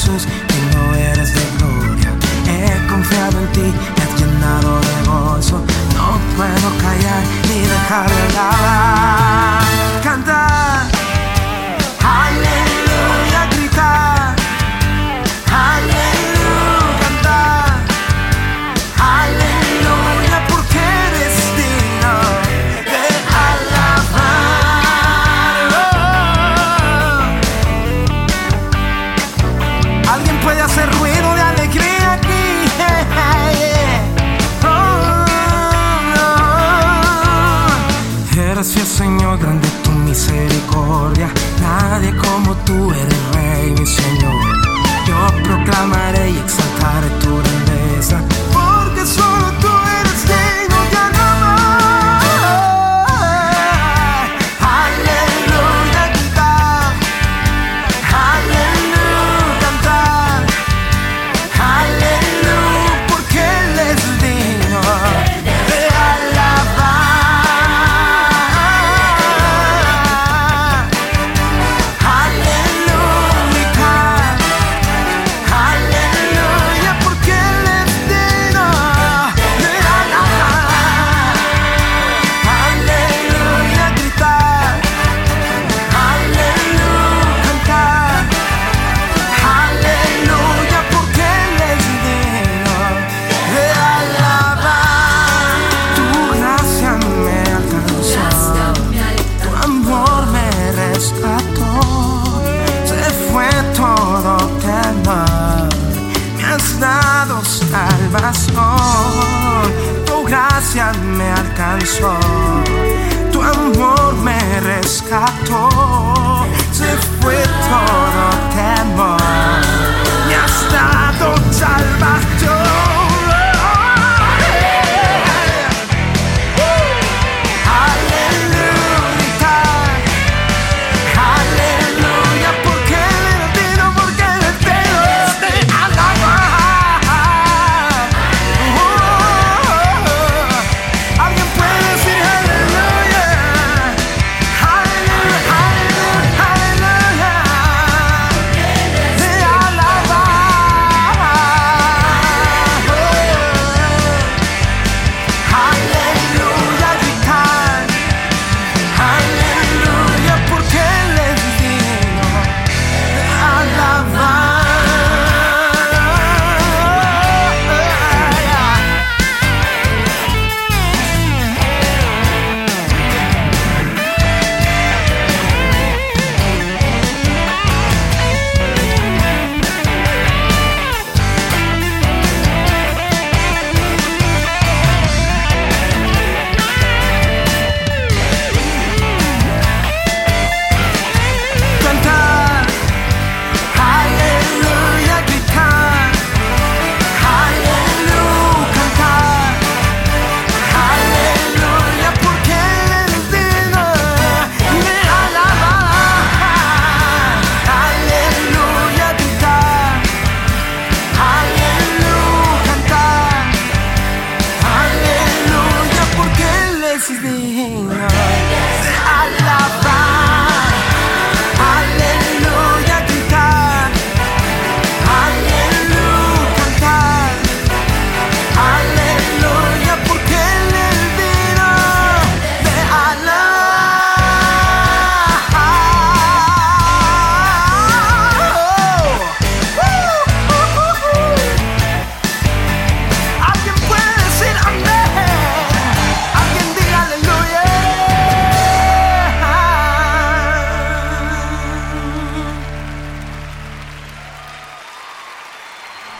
Jesús, digno eres de gloria. He confiado en ti, me has llenado de gozo. No puedo callar ni dejar de alabar. tú eres. me alcanzó, tu amor me rescató, se fue todo.